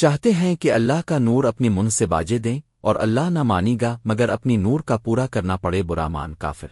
چاہتے ہیں کہ اللہ کا نور اپنی من سے باجے دیں اور اللہ نہ مانی گا مگر اپنی نور کا پورا کرنا پڑے برا مان کافر۔